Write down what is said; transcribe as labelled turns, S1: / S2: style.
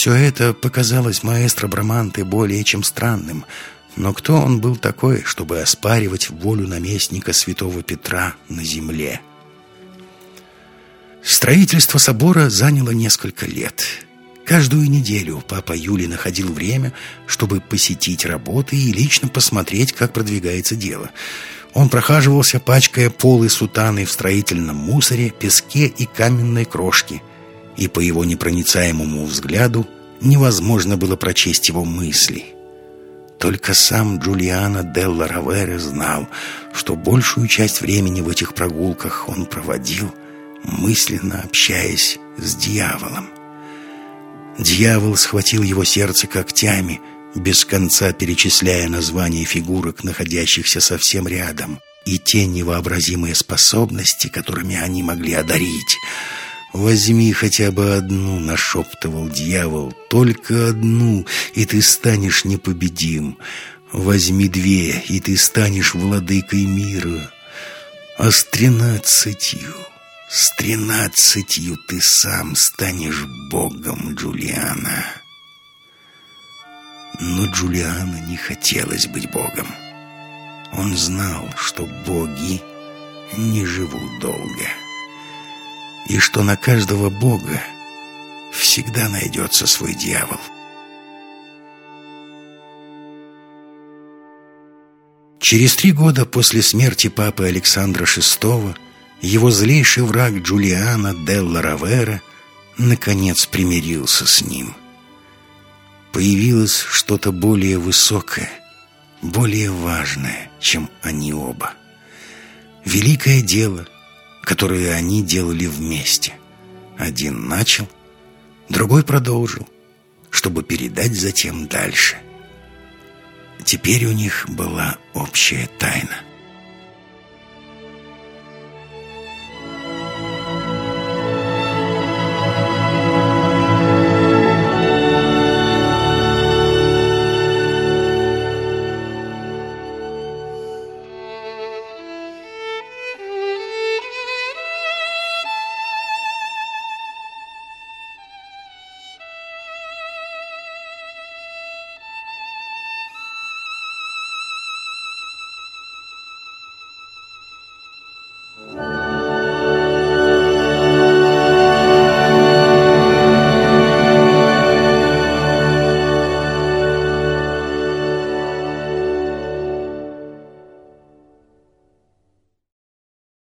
S1: все это показалось маэстро Браманте более чем странным. Но кто он был такой, чтобы оспаривать волю наместника святого Петра на земле? Строительство собора заняло несколько лет. Каждую неделю папа Юлий находил время, чтобы посетить работы и лично посмотреть, как продвигается дело. Он прохаживался, пачкая полы сутаны в строительном мусоре, песке и каменной крошке. И по его непроницаемому взгляду невозможно было прочесть его мысли. Только сам Джулиано Делла Равере знал, что большую часть времени в этих прогулках он проводил – мысленно общаясь с дьяволом. Дьявол схватил его сердце когтями, без конца перечисляя названия фигурок, находящихся совсем рядом, и те невообразимые способности, которыми они могли одарить. «Возьми хотя бы одну», — нашептывал дьявол, — «только одну, и ты станешь непобедим. Возьми две, и ты станешь владыкой мира. А с тринадцатью...» С тринадцатью ты сам станешь богом, Джулиана. Но Джулиана не хотелось быть богом. Он знал, что боги не живут долго. И что на каждого бога всегда найдется свой дьявол. Через три года после смерти папы Александра VI его злейший враг Джулиана Делла Равера наконец примирился с ним. Появилось что-то более высокое, более важное, чем они оба. Великое дело, которое они делали вместе. Один начал, другой продолжил, чтобы передать затем дальше. Теперь у них была общая тайна –